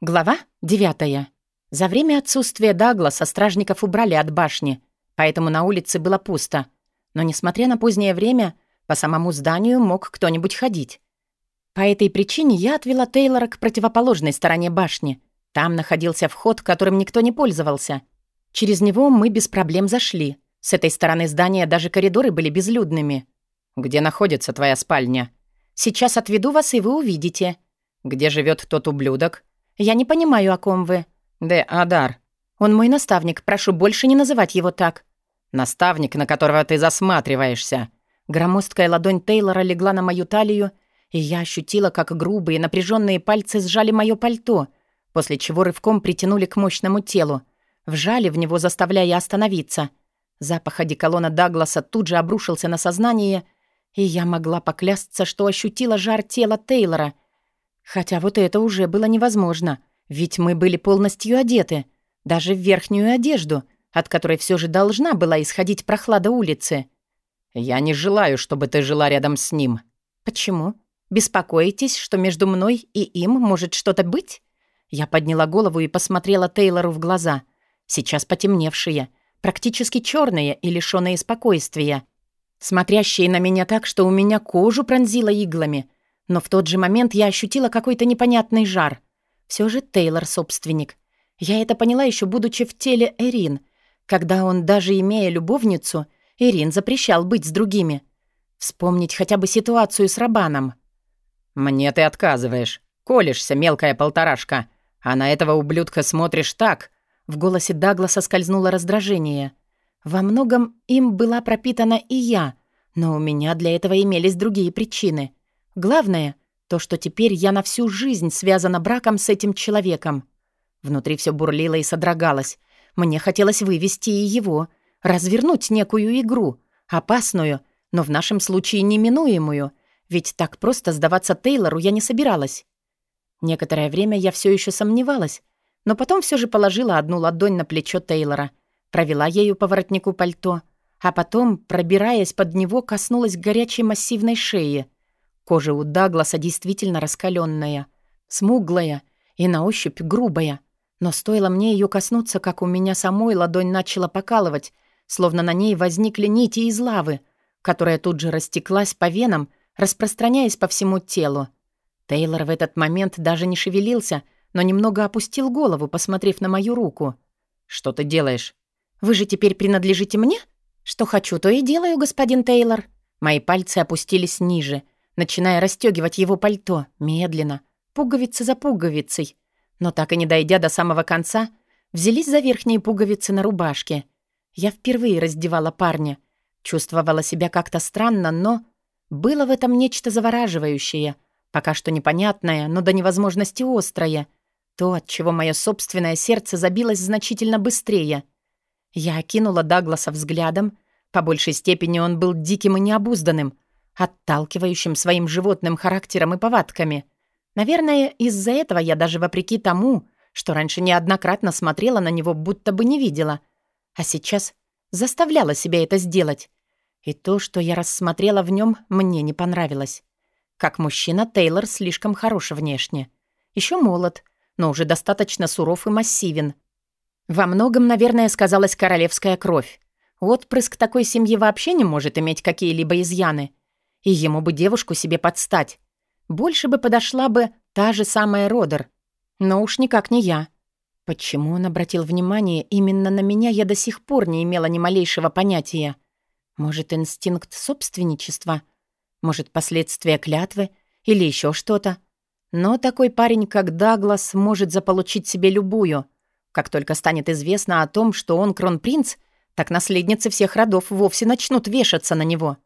Глава 9. За время отсутствия Дагласа стражников убрали от башни, поэтому на улице было пусто. Но, несмотря на позднее время, по самому зданию мог кто-нибудь ходить. По этой причине я отвела Тейлора к противоположной стороне башни. Там находился вход, которым никто не пользовался. Через него мы без проблем зашли. С этой стороны здания даже коридоры были безлюдными. «Где находится твоя спальня?» «Сейчас отведу вас, и вы увидите». «Где живет тот ублюдок?» «Я не понимаю, о ком вы». «Де Адар». «Он мой наставник. Прошу больше не называть его так». «Наставник, на которого ты засматриваешься». Громоздкая ладонь Тейлора легла на мою талию, и я ощутила, как грубые напряженные пальцы сжали мое пальто, после чего рывком притянули к мощному телу, вжали в него, заставляя остановиться. Запах одеколона Дагласа тут же обрушился на сознание, и я могла поклясться, что ощутила жар тела Тейлора — Хотя вот это уже было невозможно, ведь мы были полностью одеты, даже в верхнюю одежду, от которой все же должна была исходить прохлада улицы. «Я не желаю, чтобы ты жила рядом с ним». «Почему? Беспокоитесь, что между мной и им может что-то быть?» Я подняла голову и посмотрела Тейлору в глаза, сейчас потемневшие, практически черные и лишенные спокойствия, смотрящие на меня так, что у меня кожу пронзило иглами — но в тот же момент я ощутила какой-то непонятный жар. Все же Тейлор собственник. Я это поняла еще будучи в теле Эрин, когда он, даже имея любовницу, Эрин запрещал быть с другими. Вспомнить хотя бы ситуацию с Рабаном. «Мне ты отказываешь. Колешься, мелкая полторашка. А на этого ублюдка смотришь так». В голосе Дагласа скользнуло раздражение. Во многом им была пропитана и я, но у меня для этого имелись другие причины — Главное — то, что теперь я на всю жизнь связана браком с этим человеком. Внутри все бурлило и содрогалось. Мне хотелось вывести и его, развернуть некую игру, опасную, но в нашем случае неминуемую, ведь так просто сдаваться Тейлору я не собиралась. Некоторое время я все еще сомневалась, но потом все же положила одну ладонь на плечо Тейлора, провела ею по воротнику пальто, а потом, пробираясь под него, коснулась горячей массивной шеи — Кожа у Дагласа действительно раскаленная, смуглая и на ощупь грубая. Но стоило мне ее коснуться, как у меня самой ладонь начала покалывать, словно на ней возникли нити из лавы, которая тут же растеклась по венам, распространяясь по всему телу. Тейлор в этот момент даже не шевелился, но немного опустил голову, посмотрев на мою руку. «Что ты делаешь?» «Вы же теперь принадлежите мне?» «Что хочу, то и делаю, господин Тейлор». Мои пальцы опустились ниже — начиная расстегивать его пальто, медленно, пуговица за пуговицей. Но так и не дойдя до самого конца, взялись за верхние пуговицы на рубашке. Я впервые раздевала парня. Чувствовала себя как-то странно, но... Было в этом нечто завораживающее, пока что непонятное, но до невозможности острое. То, от чего мое собственное сердце забилось значительно быстрее. Я окинула Дагласа взглядом. По большей степени он был диким и необузданным — отталкивающим своим животным характером и повадками. Наверное, из-за этого я даже вопреки тому, что раньше неоднократно смотрела на него, будто бы не видела, а сейчас заставляла себя это сделать. И то, что я рассмотрела в нем, мне не понравилось. Как мужчина, Тейлор слишком хорош внешне. Еще молод, но уже достаточно суров и массивен. Во многом, наверное, сказалась королевская кровь. Отпрыск такой семьи вообще не может иметь какие-либо изъяны. И ему бы девушку себе подстать. Больше бы подошла бы та же самая Родер. Но уж никак не я. Почему он обратил внимание именно на меня, я до сих пор не имела ни малейшего понятия. Может, инстинкт собственничества? Может, последствия клятвы? Или еще что-то? Но такой парень, как Даглас, может заполучить себе любую. Как только станет известно о том, что он кронпринц, так наследницы всех родов вовсе начнут вешаться на него.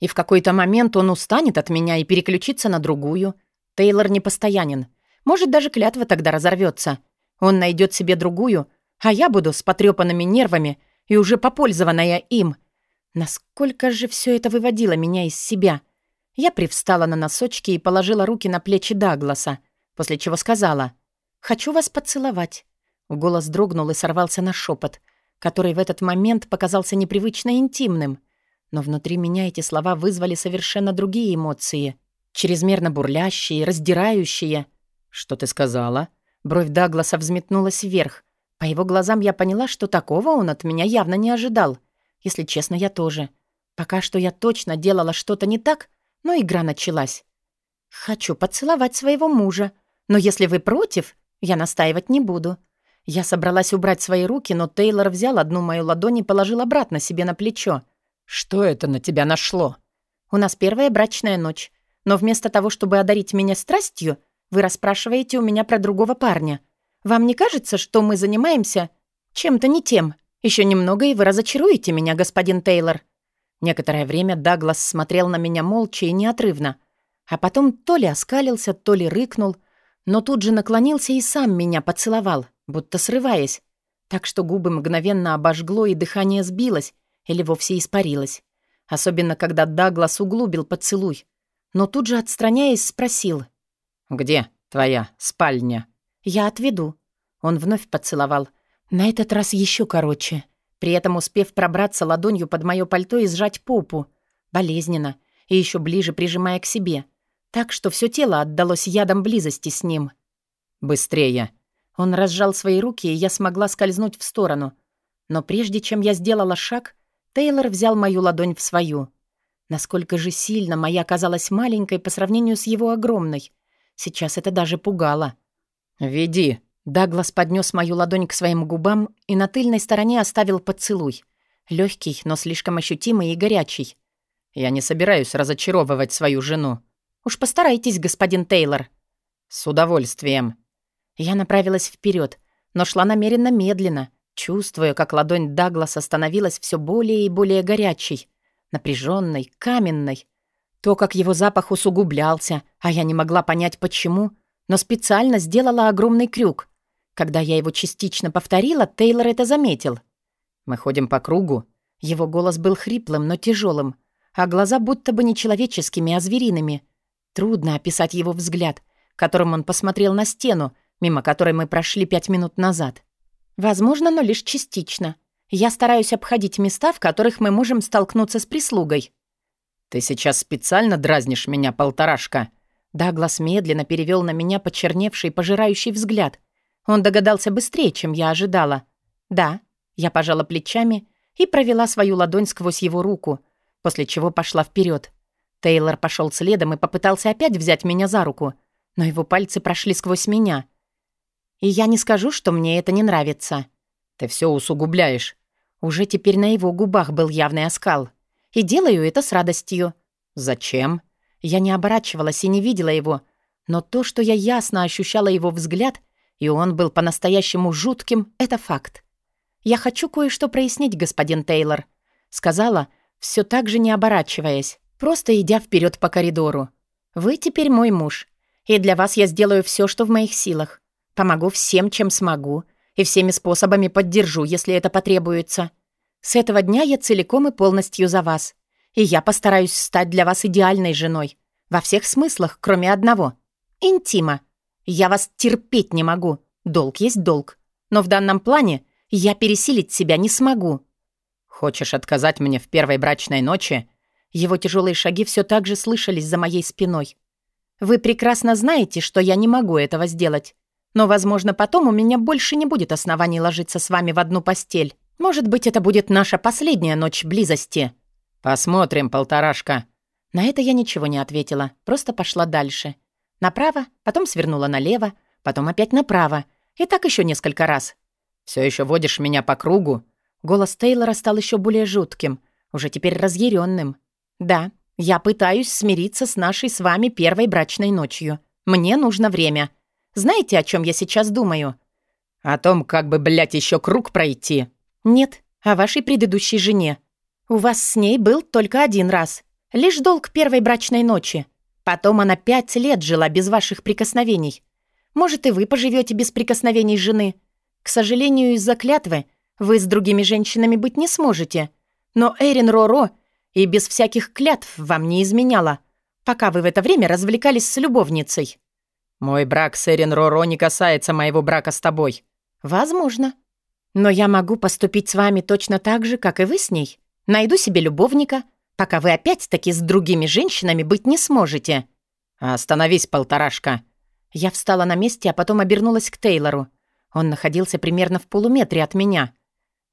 И в какой-то момент он устанет от меня и переключится на другую. Тейлор непостоянен. Может, даже клятва тогда разорвется. Он найдет себе другую, а я буду с потрепанными нервами и уже попользованная им. Насколько же все это выводило меня из себя? Я привстала на носочки и положила руки на плечи Дагласа, после чего сказала «Хочу вас поцеловать». Голос дрогнул и сорвался на шепот, который в этот момент показался непривычно интимным — но внутри меня эти слова вызвали совершенно другие эмоции. Чрезмерно бурлящие, раздирающие. «Что ты сказала?» Бровь Дагласа взметнулась вверх. По его глазам я поняла, что такого он от меня явно не ожидал. Если честно, я тоже. Пока что я точно делала что-то не так, но игра началась. «Хочу поцеловать своего мужа. Но если вы против, я настаивать не буду». Я собралась убрать свои руки, но Тейлор взял одну мою ладонь и положил обратно себе на плечо. «Что это на тебя нашло?» «У нас первая брачная ночь. Но вместо того, чтобы одарить меня страстью, вы расспрашиваете у меня про другого парня. Вам не кажется, что мы занимаемся чем-то не тем? Еще немного, и вы разочаруете меня, господин Тейлор». Некоторое время Даглас смотрел на меня молча и неотрывно, а потом то ли оскалился, то ли рыкнул, но тут же наклонился и сам меня поцеловал, будто срываясь, так что губы мгновенно обожгло и дыхание сбилось или вовсе испарилось. Особенно, когда Даглас углубил поцелуй, но тут же, отстраняясь, спросил. «Где твоя спальня?» «Я отведу». Он вновь поцеловал. На этот раз еще короче, при этом успев пробраться ладонью под мое пальто и сжать попу. Болезненно. И еще ближе прижимая к себе. Так что все тело отдалось ядом близости с ним. «Быстрее!» Он разжал свои руки, и я смогла скользнуть в сторону. Но прежде чем я сделала шаг, Тейлор взял мою ладонь в свою. Насколько же сильно моя казалась маленькой по сравнению с его огромной. Сейчас это даже пугало. «Веди!» Даглас поднес мою ладонь к своим губам и на тыльной стороне оставил поцелуй. Легкий, но слишком ощутимый и горячий. «Я не собираюсь разочаровывать свою жену». «Уж постарайтесь, господин Тейлор». «С удовольствием». Я направилась вперед, но шла намеренно медленно, чувствуя, как ладонь Дагласа становилась все более и более горячей, напряженной, каменной. То, как его запах усугублялся, а я не могла понять, почему — но специально сделала огромный крюк. Когда я его частично повторила, Тейлор это заметил. «Мы ходим по кругу». Его голос был хриплым, но тяжелым, а глаза будто бы не человеческими, а звериными. Трудно описать его взгляд, которым он посмотрел на стену, мимо которой мы прошли пять минут назад. Возможно, но лишь частично. Я стараюсь обходить места, в которых мы можем столкнуться с прислугой. «Ты сейчас специально дразнишь меня, полторашка?» Даглас медленно перевел на меня почерневший, пожирающий взгляд. Он догадался быстрее, чем я ожидала. «Да». Я пожала плечами и провела свою ладонь сквозь его руку, после чего пошла вперед. Тейлор пошел следом и попытался опять взять меня за руку, но его пальцы прошли сквозь меня. И я не скажу, что мне это не нравится. Ты все усугубляешь. Уже теперь на его губах был явный оскал. И делаю это с радостью. Зачем? Я не оборачивалась и не видела его, но то, что я ясно ощущала его взгляд, и он был по-настоящему жутким, это факт. «Я хочу кое-что прояснить, господин Тейлор», — сказала, все так же не оборачиваясь, просто идя вперед по коридору. «Вы теперь мой муж, и для вас я сделаю все, что в моих силах. Помогу всем, чем смогу, и всеми способами поддержу, если это потребуется. С этого дня я целиком и полностью за вас и я постараюсь стать для вас идеальной женой. Во всех смыслах, кроме одного. Интима. Я вас терпеть не могу. Долг есть долг. Но в данном плане я пересилить себя не смогу. Хочешь отказать мне в первой брачной ночи? Его тяжелые шаги все так же слышались за моей спиной. Вы прекрасно знаете, что я не могу этого сделать. Но, возможно, потом у меня больше не будет оснований ложиться с вами в одну постель. Может быть, это будет наша последняя ночь близости. «Посмотрим, полторашка». На это я ничего не ответила, просто пошла дальше. Направо, потом свернула налево, потом опять направо. И так еще несколько раз. Все еще водишь меня по кругу?» Голос Тейлора стал еще более жутким, уже теперь разъяренным. «Да, я пытаюсь смириться с нашей с вами первой брачной ночью. Мне нужно время. Знаете, о чем я сейчас думаю?» «О том, как бы, блядь, еще круг пройти». «Нет, о вашей предыдущей жене. У вас с ней был только один раз. Лишь долг первой брачной ночи. Потом она пять лет жила без ваших прикосновений. Может, и вы поживете без прикосновений жены. К сожалению, из-за клятвы вы с другими женщинами быть не сможете. Но Эрин Роро и без всяких клятв вам не изменяла, пока вы в это время развлекались с любовницей. Мой брак с Эрин Роро не касается моего брака с тобой. Возможно. Но я могу поступить с вами точно так же, как и вы с ней. Найду себе любовника, пока вы опять-таки с другими женщинами быть не сможете». «Остановись, полторашка». Я встала на месте, а потом обернулась к Тейлору. Он находился примерно в полуметре от меня.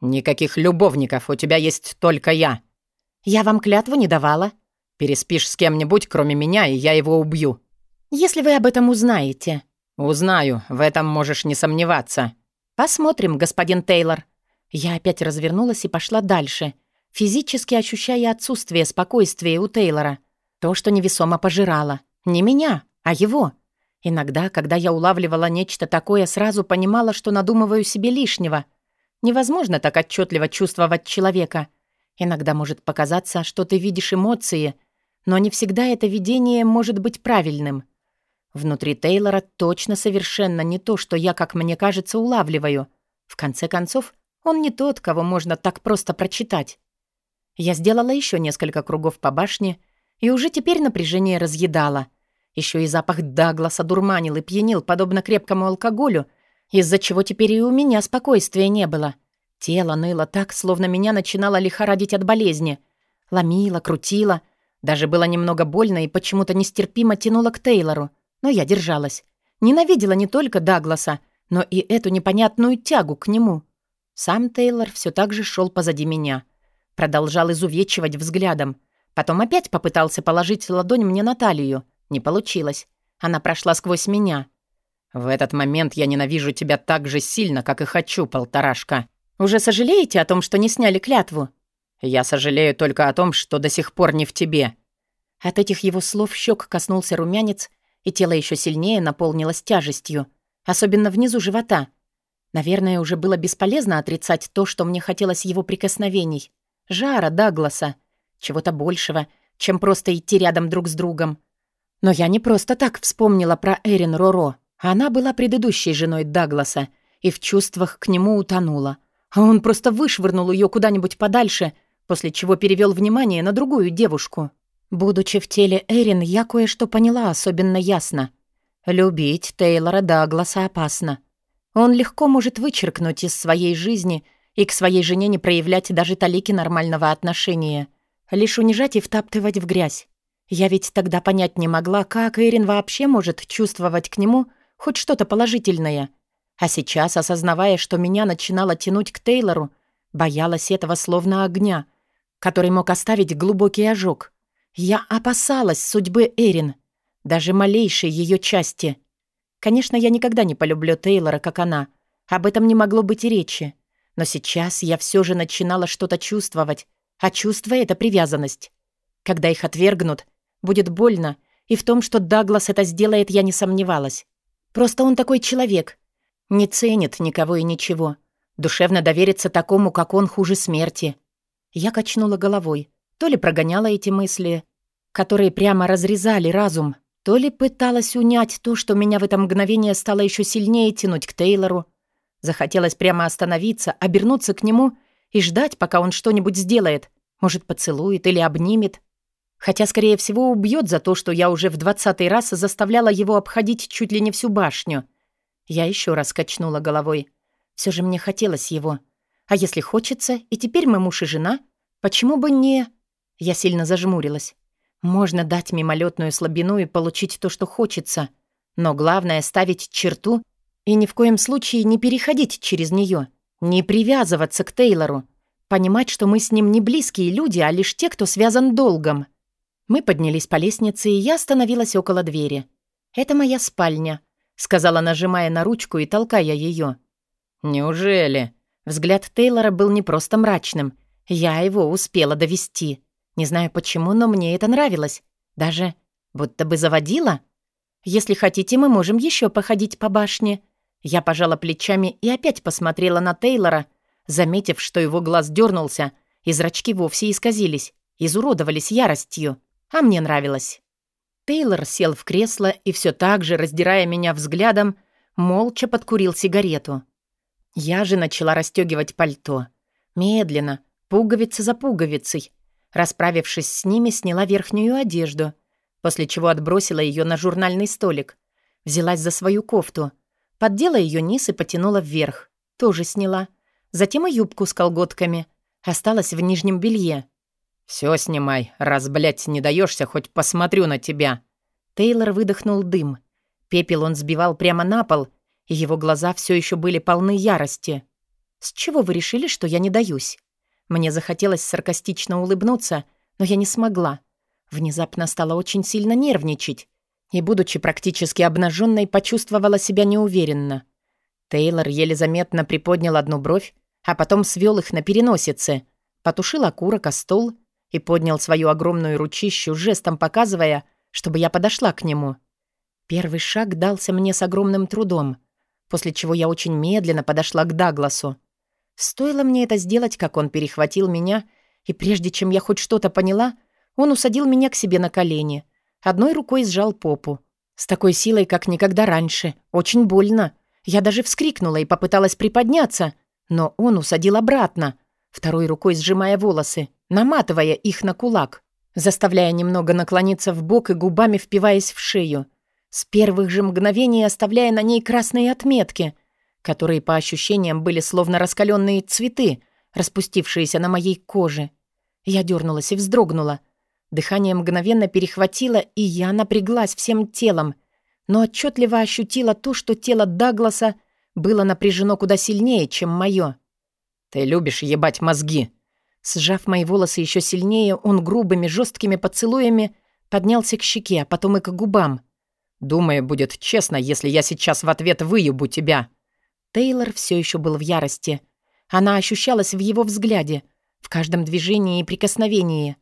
«Никаких любовников, у тебя есть только я». «Я вам клятву не давала». «Переспишь с кем-нибудь, кроме меня, и я его убью». «Если вы об этом узнаете». «Узнаю, в этом можешь не сомневаться». «Посмотрим, господин Тейлор». Я опять развернулась и пошла дальше, физически ощущая отсутствие спокойствия у Тейлора. То, что невесомо пожирало. Не меня, а его. Иногда, когда я улавливала нечто такое, сразу понимала, что надумываю себе лишнего. Невозможно так отчетливо чувствовать человека. Иногда может показаться, что ты видишь эмоции, но не всегда это видение может быть правильным. Внутри Тейлора точно совершенно не то, что я, как мне кажется, улавливаю. В конце концов, он не тот, кого можно так просто прочитать. Я сделала еще несколько кругов по башне, и уже теперь напряжение разъедало — еще и запах Дагласа дурманил и пьянил, подобно крепкому алкоголю, из-за чего теперь и у меня спокойствия не было. Тело ныло так, словно меня начинало лихорадить от болезни. Ломило, крутило. Даже было немного больно и почему-то нестерпимо тянуло к Тейлору. Но я держалась. Ненавидела не только Дагласа, но и эту непонятную тягу к нему. Сам Тейлор все так же шел позади меня. Продолжал изувечивать взглядом. Потом опять попытался положить ладонь мне на талию. Не получилось. Она прошла сквозь меня. «В этот момент я ненавижу тебя так же сильно, как и хочу, полторашка». «Уже сожалеете о том, что не сняли клятву?» «Я сожалею только о том, что до сих пор не в тебе». От этих его слов щек коснулся румянец, и тело еще сильнее наполнилось тяжестью, особенно внизу живота. Наверное, уже было бесполезно отрицать то, что мне хотелось его прикосновений. Жара Дагласа. Чего-то большего, чем просто идти рядом друг с другом. Но я не просто так вспомнила про Эрин Роро. Она была предыдущей женой Дагласа и в чувствах к нему утонула. А он просто вышвырнул ее куда-нибудь подальше, после чего перевел внимание на другую девушку. Будучи в теле Эрин, я кое-что поняла особенно ясно. Любить Тейлора Дагласа опасно. Он легко может вычеркнуть из своей жизни и к своей жене не проявлять даже талики нормального отношения, лишь унижать и втаптывать в грязь. Я ведь тогда понять не могла, как Эрин вообще может чувствовать к нему хоть что-то положительное. А сейчас, осознавая, что меня начинало тянуть к Тейлору, боялась этого словно огня, который мог оставить глубокий ожог. Я опасалась судьбы Эрин, даже малейшей ее части. Конечно, я никогда не полюблю Тейлора, как она. Об этом не могло быть и речи. Но сейчас я все же начинала что-то чувствовать, а чувство — это привязанность. Когда их отвергнут, Будет больно, и в том, что Даглас это сделает, я не сомневалась. Просто он такой человек. Не ценит никого и ничего. Душевно довериться такому, как он, хуже смерти. Я качнула головой. То ли прогоняла эти мысли, которые прямо разрезали разум, то ли пыталась унять то, что меня в это мгновение стало еще сильнее тянуть к Тейлору. Захотелось прямо остановиться, обернуться к нему и ждать, пока он что-нибудь сделает. Может, поцелует или обнимет. Хотя, скорее всего, убьет за то, что я уже в двадцатый раз заставляла его обходить чуть ли не всю башню. Я еще раз качнула головой. Все же мне хотелось его. А если хочется, и теперь мы муж и жена, почему бы не... Я сильно зажмурилась. Можно дать мимолетную слабину и получить то, что хочется. Но главное — ставить черту и ни в коем случае не переходить через нее, не привязываться к Тейлору, понимать, что мы с ним не близкие люди, а лишь те, кто связан долгом. Мы поднялись по лестнице, и я остановилась около двери. «Это моя спальня», — сказала, нажимая на ручку и толкая ее. «Неужели?» Взгляд Тейлора был не просто мрачным. Я его успела довести. Не знаю почему, но мне это нравилось. Даже будто бы заводила. «Если хотите, мы можем еще походить по башне». Я пожала плечами и опять посмотрела на Тейлора, заметив, что его глаз дернулся, и зрачки вовсе исказились, изуродовались яростью. А мне нравилось. Тейлор сел в кресло и все так же, раздирая меня взглядом, молча подкурил сигарету. Я же начала расстегивать пальто. Медленно, пуговица за пуговицей. Расправившись с ними, сняла верхнюю одежду, после чего отбросила ее на журнальный столик. Взялась за свою кофту. Поддела ее низ и потянула вверх. Тоже сняла. Затем и юбку с колготками. Осталась в нижнем белье. «Всё снимай, раз, блядь, не даёшься, хоть посмотрю на тебя». Тейлор выдохнул дым. Пепел он сбивал прямо на пол, и его глаза все еще были полны ярости. «С чего вы решили, что я не даюсь?» Мне захотелось саркастично улыбнуться, но я не смогла. Внезапно стала очень сильно нервничать и, будучи практически обнаженной, почувствовала себя неуверенно. Тейлор еле заметно приподнял одну бровь, а потом свел их на переносице, потушил окурок о стол и поднял свою огромную ручищу, жестом показывая, чтобы я подошла к нему. Первый шаг дался мне с огромным трудом, после чего я очень медленно подошла к Дагласу. Стоило мне это сделать, как он перехватил меня, и прежде чем я хоть что-то поняла, он усадил меня к себе на колени, одной рукой сжал попу. С такой силой, как никогда раньше. Очень больно. Я даже вскрикнула и попыталась приподняться, но он усадил обратно, второй рукой сжимая волосы, наматывая их на кулак, заставляя немного наклониться в бок и губами впиваясь в шею, с первых же мгновений оставляя на ней красные отметки, которые по ощущениям были словно раскаленные цветы, распустившиеся на моей коже. Я дернулась и вздрогнула. Дыхание мгновенно перехватило, и я напряглась всем телом, но отчетливо ощутила то, что тело Дагласа было напряжено куда сильнее, чем мое. «Ты любишь ебать мозги!» Сжав мои волосы еще сильнее, он грубыми жесткими поцелуями поднялся к щеке, а потом и к губам. «Думаю, будет честно, если я сейчас в ответ выебу тебя». Тейлор все еще был в ярости. Она ощущалась в его взгляде, в каждом движении и прикосновении.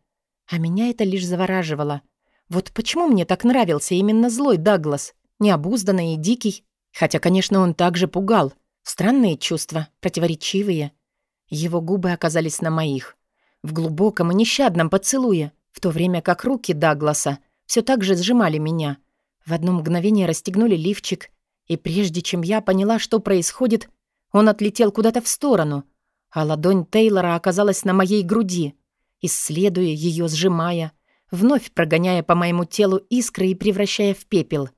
А меня это лишь завораживало. Вот почему мне так нравился именно злой Даглас, необузданный и дикий? Хотя, конечно, он также пугал. Странные чувства, противоречивые. Его губы оказались на моих. В глубоком и нещадном поцелуе, в то время как руки Дагласа все так же сжимали меня. В одно мгновение расстегнули лифчик, и прежде чем я поняла, что происходит, он отлетел куда-то в сторону, а ладонь Тейлора оказалась на моей груди, исследуя ее, сжимая, вновь прогоняя по моему телу искры и превращая в пепел,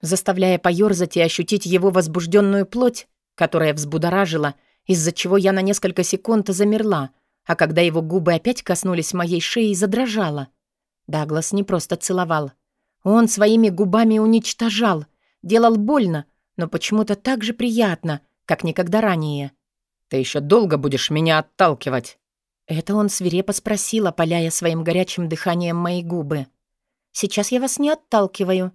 заставляя поёрзать и ощутить его возбужденную плоть, которая взбудоражила, из-за чего я на несколько секунд замерла, а когда его губы опять коснулись моей шеи, задрожала. Даглас не просто целовал. Он своими губами уничтожал, делал больно, но почему-то так же приятно, как никогда ранее. «Ты еще долго будешь меня отталкивать?» Это он свирепо спросил, опаляя своим горячим дыханием мои губы. «Сейчас я вас не отталкиваю».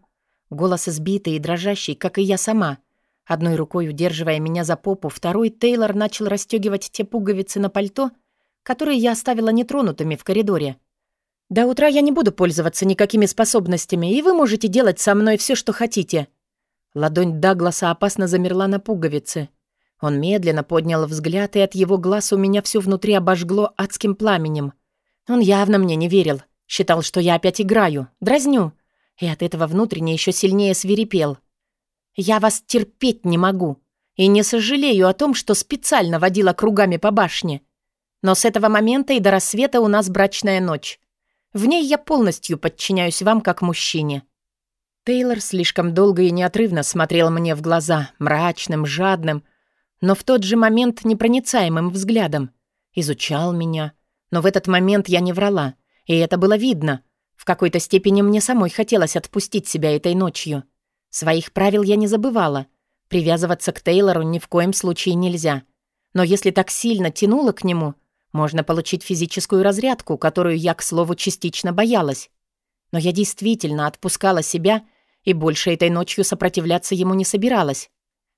Голос избитый и дрожащий, как и я сама. Одной рукой удерживая меня за попу, второй Тейлор начал расстегивать те пуговицы на пальто, которые я оставила нетронутыми в коридоре. «До утра я не буду пользоваться никакими способностями, и вы можете делать со мной все, что хотите». Ладонь Дагласа опасно замерла на пуговице. Он медленно поднял взгляд, и от его глаз у меня все внутри обожгло адским пламенем. Он явно мне не верил. Считал, что я опять играю, дразню. И от этого внутренне еще сильнее свирепел. «Я вас терпеть не могу. И не сожалею о том, что специально водила кругами по башне. Но с этого момента и до рассвета у нас брачная ночь. В ней я полностью подчиняюсь вам как мужчине». Тейлор слишком долго и неотрывно смотрел мне в глаза, мрачным, жадным, но в тот же момент непроницаемым взглядом. Изучал меня. Но в этот момент я не врала, и это было видно. В какой-то степени мне самой хотелось отпустить себя этой ночью. Своих правил я не забывала. Привязываться к Тейлору ни в коем случае нельзя. Но если так сильно тянуло к нему, можно получить физическую разрядку, которую я, к слову, частично боялась. Но я действительно отпускала себя и больше этой ночью сопротивляться ему не собиралась.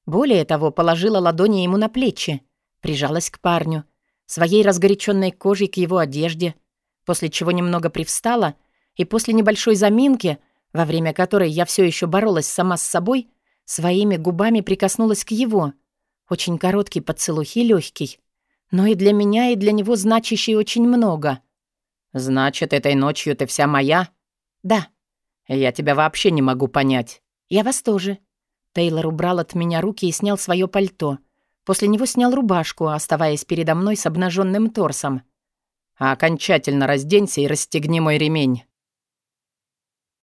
Более того, положила ладони ему на плечи, прижалась к парню, своей разгоряченной кожей к его одежде, после чего немного привстала и после небольшой заминки, во время которой я все еще боролась сама с собой, своими губами прикоснулась к его. Очень короткий поцелуй и легкий, но и для меня, и для него значащий очень много. «Значит, этой ночью ты вся моя?» «Да». «Я тебя вообще не могу понять». «Я вас тоже». Тейлор убрал от меня руки и снял свое пальто. После него снял рубашку, оставаясь передо мной с обнаженным торсом. «Окончательно разденься и расстегни мой ремень».